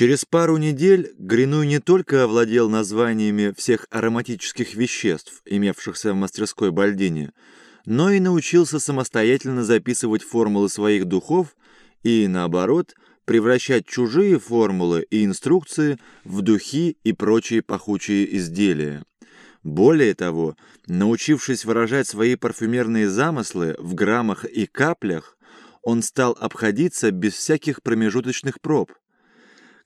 Через пару недель Гринуй не только овладел названиями всех ароматических веществ, имевшихся в мастерской Бальдини, но и научился самостоятельно записывать формулы своих духов и, наоборот, превращать чужие формулы и инструкции в духи и прочие пахучие изделия. Более того, научившись выражать свои парфюмерные замыслы в граммах и каплях, он стал обходиться без всяких промежуточных проб.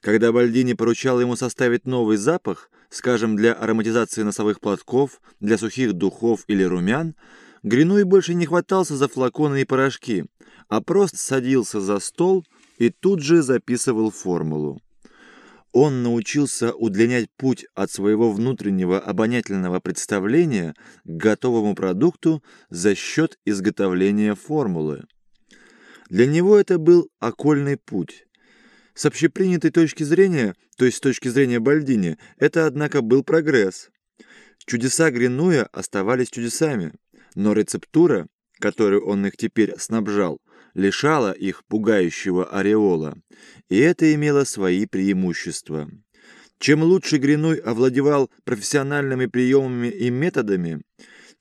Когда Бальдини поручал ему составить новый запах, скажем, для ароматизации носовых платков, для сухих духов или румян, Гринуй больше не хватался за флаконы и порошки, а просто садился за стол и тут же записывал формулу. Он научился удлинять путь от своего внутреннего обонятельного представления к готовому продукту за счет изготовления формулы. Для него это был окольный путь. С общепринятой точки зрения, то есть с точки зрения Бальдини, это, однако, был прогресс. Чудеса Гринуя оставались чудесами, но рецептура, которой он их теперь снабжал, лишала их пугающего ореола, и это имело свои преимущества. Чем лучше Гринуй овладевал профессиональными приемами и методами,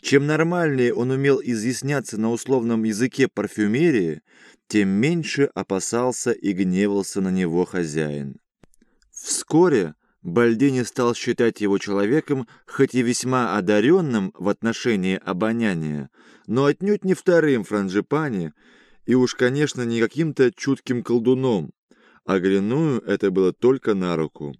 чем нормальнее он умел изъясняться на условном языке парфюмерии, тем меньше опасался и гневался на него хозяин. Вскоре Бальдини стал считать его человеком, хоть и весьма одаренным в отношении обоняния, но отнюдь не вторым франжипани, и уж, конечно, не каким-то чутким колдуном, а Гряную это было только на руку.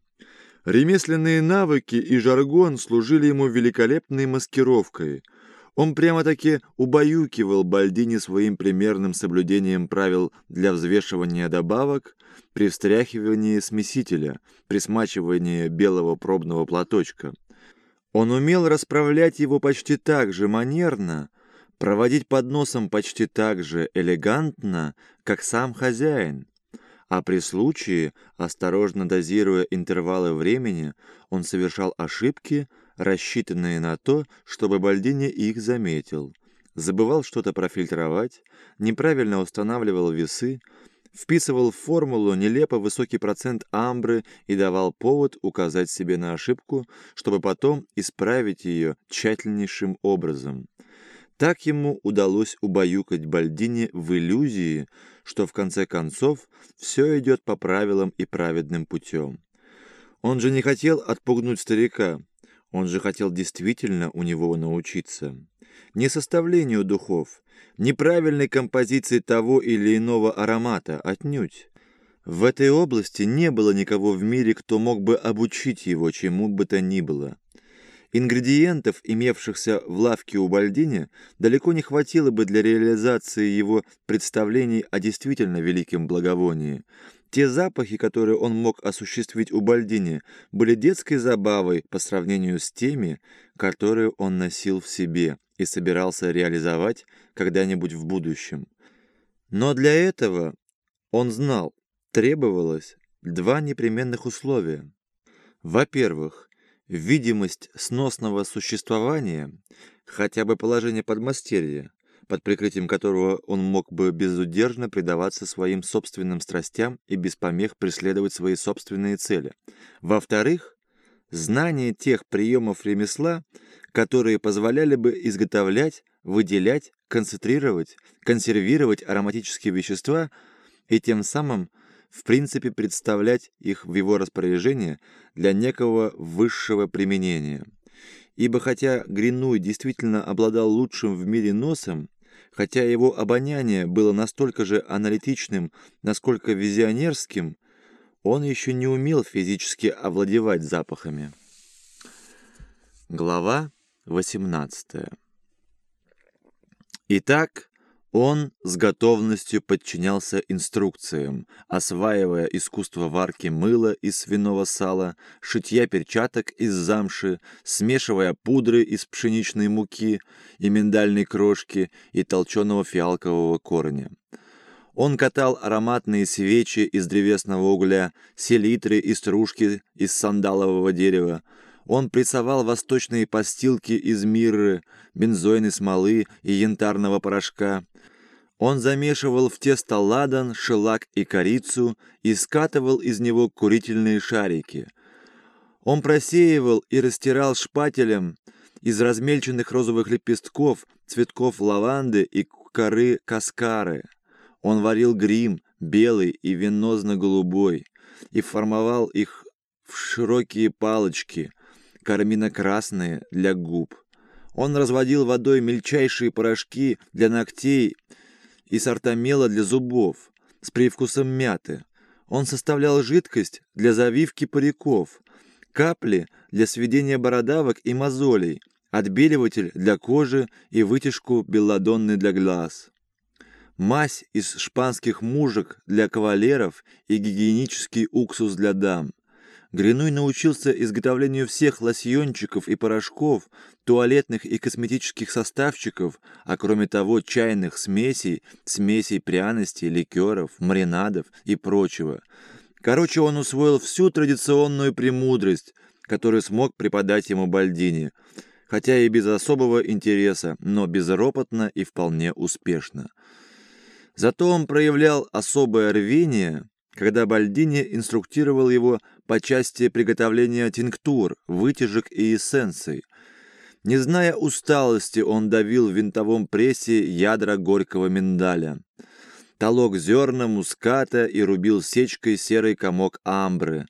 Ремесленные навыки и жаргон служили ему великолепной маскировкой – он прямо-таки убаюкивал Бальдини своим примерным соблюдением правил для взвешивания добавок при встряхивании смесителя, при смачивании белого пробного платочка. Он умел расправлять его почти так же манерно, проводить под носом почти так же элегантно, как сам хозяин. А при случае, осторожно дозируя интервалы времени, он совершал ошибки – рассчитанные на то, чтобы Бальдини их заметил. Забывал что-то профильтровать, неправильно устанавливал весы, вписывал в формулу нелепо высокий процент амбры и давал повод указать себе на ошибку, чтобы потом исправить ее тщательнейшим образом. Так ему удалось убаюкать Бальдини в иллюзии, что в конце концов все идет по правилам и праведным путем. Он же не хотел отпугнуть старика, он же хотел действительно у него научиться. Не составлению духов, не правильной композиции того или иного аромата, отнюдь. В этой области не было никого в мире, кто мог бы обучить его чему бы то ни было. Ингредиентов, имевшихся в лавке у Бальдини, далеко не хватило бы для реализации его представлений о действительно великом благовонии, те запахи, которые он мог осуществить у Бальдини, были детской забавой по сравнению с теми, которые он носил в себе и собирался реализовать когда-нибудь в будущем. Но для этого, он знал, требовалось два непременных условия. Во-первых, видимость сносного существования, хотя бы положение подмастерья, под прикрытием которого он мог бы безудержно предаваться своим собственным страстям и без помех преследовать свои собственные цели. Во-вторых, знание тех приемов ремесла, которые позволяли бы изготовлять, выделять, концентрировать, консервировать ароматические вещества и тем самым в принципе представлять их в его распоряжение для некого высшего применения. Ибо хотя Гринуй действительно обладал лучшим в мире носом, хотя его обоняние было настолько же аналитичным, насколько визионерским, он еще не умел физически овладевать запахами. Глава 18 Итак, он с готовностью подчинялся инструкциям, осваивая искусство варки мыла из свиного сала, шитья перчаток из замши, смешивая пудры из пшеничной муки и миндальной крошки и толченого фиалкового корня. Он катал ароматные свечи из древесного угля, селитры и стружки из сандалового дерева, он прессовал восточные постилки из мирры, бензойной смолы и янтарного порошка. Он замешивал в тесто ладан, шелак и корицу и скатывал из него курительные шарики. Он просеивал и растирал шпателем из размельченных розовых лепестков, цветков лаванды и коры каскары. Он варил грим, белый и венозно-голубой, и формовал их в широкие палочки, кармино-красные для губ. Он разводил водой мельчайшие порошки для ногтей и сорта мела для зубов с привкусом мяты. Он составлял жидкость для завивки париков, капли для сведения бородавок и мозолей, отбеливатель для кожи и вытяжку белладонны для глаз. Мазь из шпанских мужек для кавалеров и гигиенический уксус для дам. Гринуй научился изготовлению всех лосьончиков и порошков, туалетных и косметических составчиков, а кроме того чайных смесей, смесей пряностей, ликеров, маринадов и прочего. Короче, он усвоил всю традиционную премудрость, которую смог преподать ему Бальдини, хотя и без особого интереса, но безропотно и вполне успешно. Зато он проявлял особое рвение, когда Бальдини инструктировал его по части приготовления тинктур, вытяжек и эссенций. Не зная усталости, он давил в винтовом прессе ядра горького миндаля. Толок зерна, муската и рубил сечкой серый комок амбры.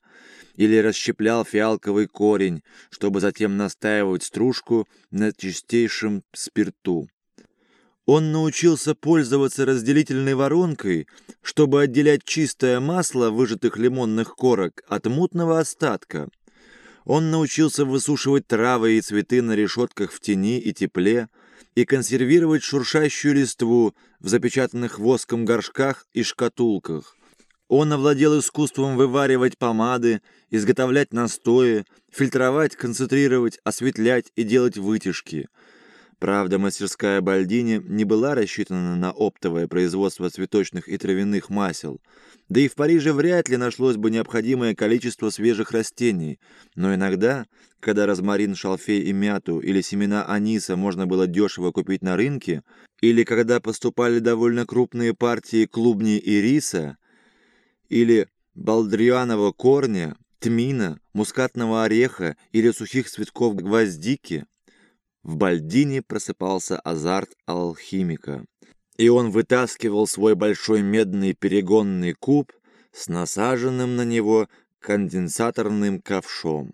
Или расщеплял фиалковый корень, чтобы затем настаивать стружку на чистейшем спирту. Он научился пользоваться разделительной воронкой, чтобы отделять чистое масло выжатых лимонных корок от мутного остатка. Он научился высушивать травы и цветы на решетках в тени и тепле и консервировать шуршащую листву в запечатанных воском горшках и шкатулках. Он овладел искусством вываривать помады, изготовлять настои, фильтровать, концентрировать, осветлять и делать вытяжки – Правда, мастерская Бальдини не была рассчитана на оптовое производство цветочных и травяных масел, да и в Париже вряд ли нашлось бы необходимое количество свежих растений, но иногда, когда розмарин, шалфей и мяту или семена аниса можно было дешево купить на рынке, или когда поступали довольно крупные партии клубней и риса, или балдрианового корня, тмина, мускатного ореха или сухих цветков гвоздики, в Бальдине просыпался азарт алхимика, и он вытаскивал свой большой медный перегонный куб с насаженным на него конденсаторным ковшом.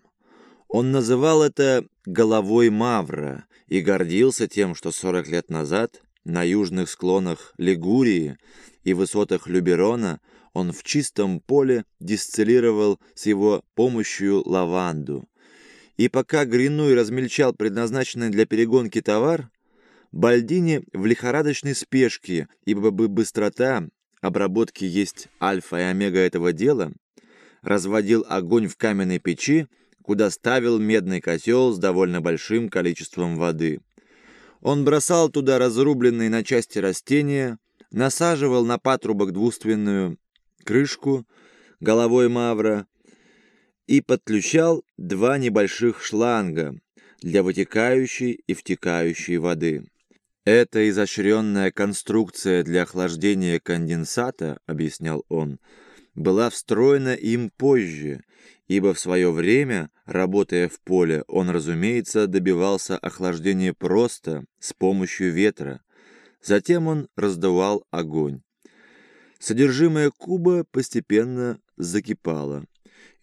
Он называл это «головой Мавра» и гордился тем, что 40 лет назад на южных склонах Лигурии и высотах Люберона он в чистом поле дистиллировал с его помощью лаванду, и пока Гринуй размельчал предназначенный для перегонки товар, Бальдини в лихорадочной спешке, ибо бы быстрота обработки есть альфа и омега этого дела, разводил огонь в каменной печи, куда ставил медный котел с довольно большим количеством воды. Он бросал туда разрубленные на части растения, насаживал на патрубок двуственную крышку головой мавра, и подключал два небольших шланга для вытекающей и втекающей воды. Эта изощренная конструкция для охлаждения конденсата, объяснял он, была встроена им позже, ибо в свое время, работая в поле, он, разумеется, добивался охлаждения просто, с помощью ветра. Затем он раздувал огонь. Содержимое куба постепенно закипало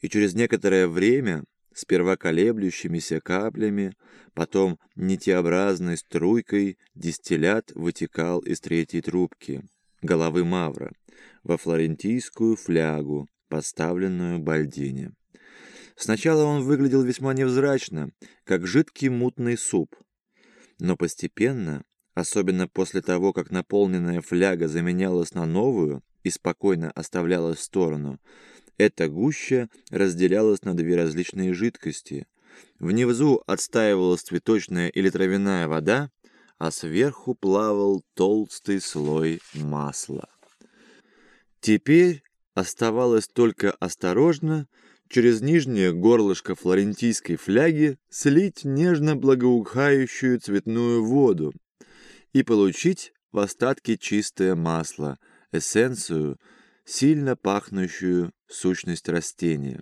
и через некоторое время, сперва колеблющимися каплями, потом нитеобразной струйкой, дистиллят вытекал из третьей трубки, головы Мавра, во флорентийскую флягу, поставленную Бальдини. Сначала он выглядел весьма невзрачно, как жидкий мутный суп. Но постепенно, особенно после того, как наполненная фляга заменялась на новую и спокойно оставлялась в сторону, эта гуща разделялась на две различные жидкости. Внизу отстаивалась цветочная или травяная вода, а сверху плавал толстый слой масла. Теперь оставалось только осторожно через нижнее горлышко флорентийской фляги слить нежно благоухающую цветную воду и получить в остатки чистое масло, эссенцию, сильно пахнущую сущность растения.